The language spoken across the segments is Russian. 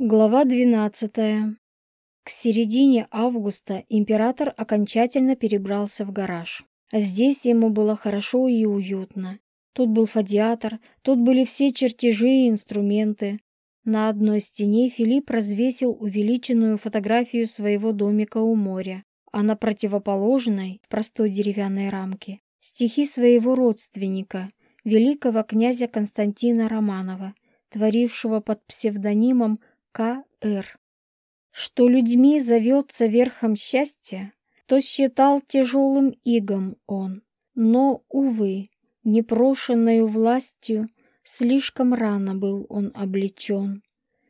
Глава 12. К середине августа император окончательно перебрался в гараж. Здесь ему было хорошо и уютно. Тут был фадиатор, тут были все чертежи и инструменты. На одной стене Филипп развесил увеличенную фотографию своего домика у моря, а на противоположной, в простой деревянной рамке, стихи своего родственника, великого князя Константина Романова, творившего под псевдонимом КР. Что людьми зовется верхом счастья, то считал тяжелым игом он. Но, увы, непрошенную властью слишком рано был он облечен.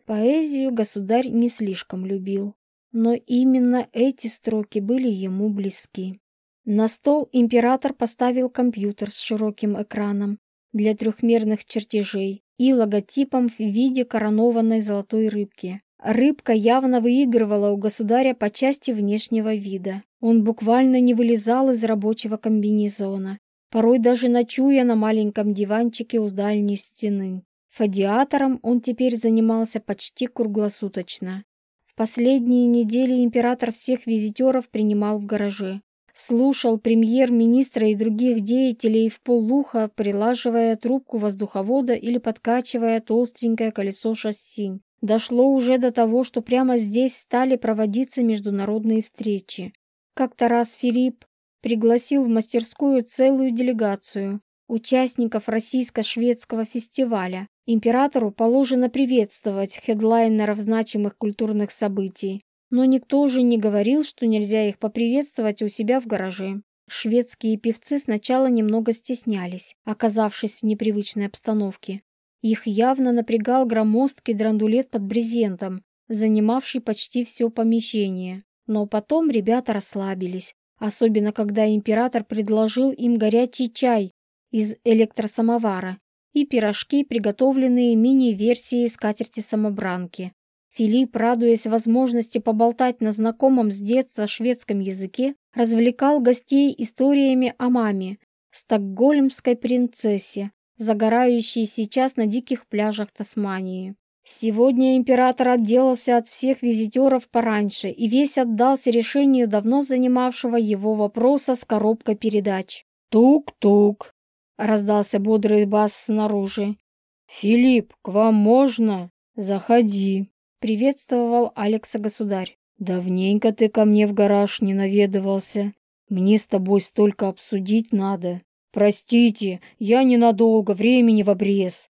Поэзию государь не слишком любил, но именно эти строки были ему близки. На стол император поставил компьютер с широким экраном, для трехмерных чертежей и логотипом в виде коронованной золотой рыбки. Рыбка явно выигрывала у государя по части внешнего вида. Он буквально не вылезал из рабочего комбинезона, порой даже ночуя на маленьком диванчике у дальней стены. Фадиатором он теперь занимался почти круглосуточно. В последние недели император всех визитеров принимал в гараже, слушал премьер-министра и других деятелей в полуха, прилаживая трубку воздуховода или подкачивая толстенькое колесо шасси. Дошло уже до того, что прямо здесь стали проводиться международные встречи. Как-то раз Филипп пригласил в мастерскую целую делегацию участников российско-шведского фестиваля. Императору положено приветствовать хедлайнеров значимых культурных событий, но никто уже не говорил, что нельзя их поприветствовать у себя в гараже. Шведские певцы сначала немного стеснялись, оказавшись в непривычной обстановке. Их явно напрягал громоздкий драндулет под брезентом, занимавший почти все помещение. Но потом ребята расслабились, особенно когда император предложил им горячий чай из электросамовара и пирожки, приготовленные мини-версией скатерти-самобранки. Филипп, радуясь возможности поболтать на знакомом с детства шведском языке, развлекал гостей историями о маме, стокгольмской принцессе, загорающей сейчас на диких пляжах Тасмании. Сегодня император отделался от всех визитеров пораньше и весь отдался решению давно занимавшего его вопроса с коробкой передач. «Тук-тук!» — раздался бодрый бас снаружи. «Филипп, к вам можно? Заходи!» приветствовал Алекса государь. «Давненько ты ко мне в гараж не наведывался. Мне с тобой столько обсудить надо. Простите, я ненадолго, времени в обрез».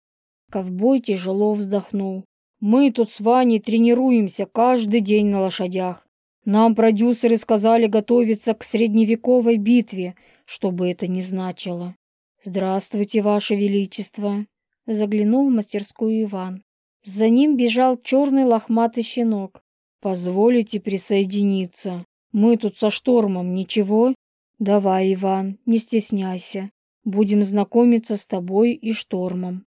Ковбой тяжело вздохнул. «Мы тут с Ваней тренируемся каждый день на лошадях. Нам продюсеры сказали готовиться к средневековой битве, что бы это ни значило». «Здравствуйте, Ваше Величество!» Заглянул в мастерскую Иван. За ним бежал черный лохматый щенок. «Позволите присоединиться? Мы тут со штормом, ничего?» «Давай, Иван, не стесняйся. Будем знакомиться с тобой и штормом».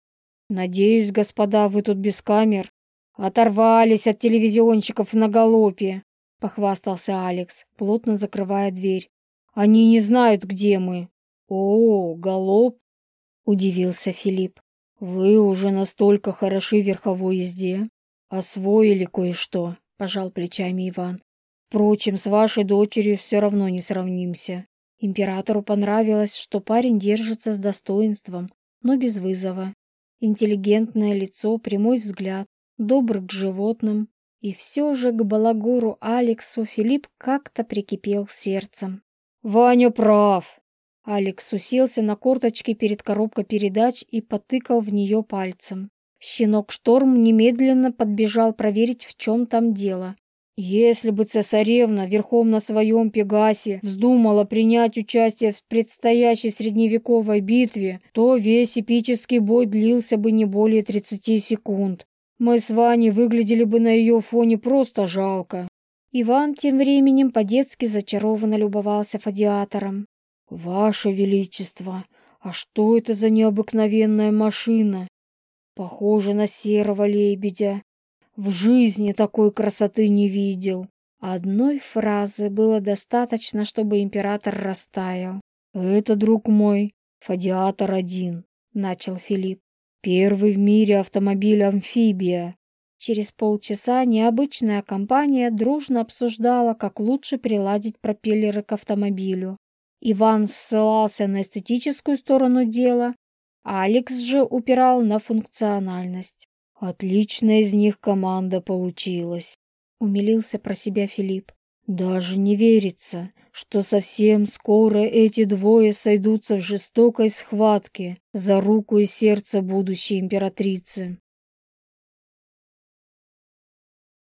«Надеюсь, господа, вы тут без камер?» «Оторвались от телевизионщиков на галопе», — похвастался Алекс, плотно закрывая дверь. «Они не знают, где мы». «О, галоп!» — удивился Филипп. Вы уже настолько хороши в верховой езде. Освоили кое-что, пожал плечами Иван. Впрочем, с вашей дочерью все равно не сравнимся. Императору понравилось, что парень держится с достоинством, но без вызова. Интеллигентное лицо, прямой взгляд, добр к животным. И все же к балагуру Алексу Филипп как-то прикипел сердцем. «Ваня прав!» Алекс уселся на корточки перед коробкой передач и потыкал в нее пальцем. Щенок-шторм немедленно подбежал проверить, в чем там дело. Если бы цесаревна верхом на своем Пегасе вздумала принять участие в предстоящей средневековой битве, то весь эпический бой длился бы не более 30 секунд. Мы с Ваней выглядели бы на ее фоне просто жалко. Иван тем временем по-детски зачарованно любовался фадиатором. Ваше Величество, а что это за необыкновенная машина? Похожа на серого лебедя. В жизни такой красоты не видел. Одной фразы было достаточно, чтобы император растаял. «Это, друг мой, Фадиатор один, — начал Филипп. «Первый в мире автомобиль-амфибия». Через полчаса необычная компания дружно обсуждала, как лучше приладить пропеллеры к автомобилю. Иван ссылался на эстетическую сторону дела, а Алекс же упирал на функциональность. «Отличная из них команда получилась», — умилился про себя Филипп. «Даже не верится, что совсем скоро эти двое сойдутся в жестокой схватке за руку и сердце будущей императрицы».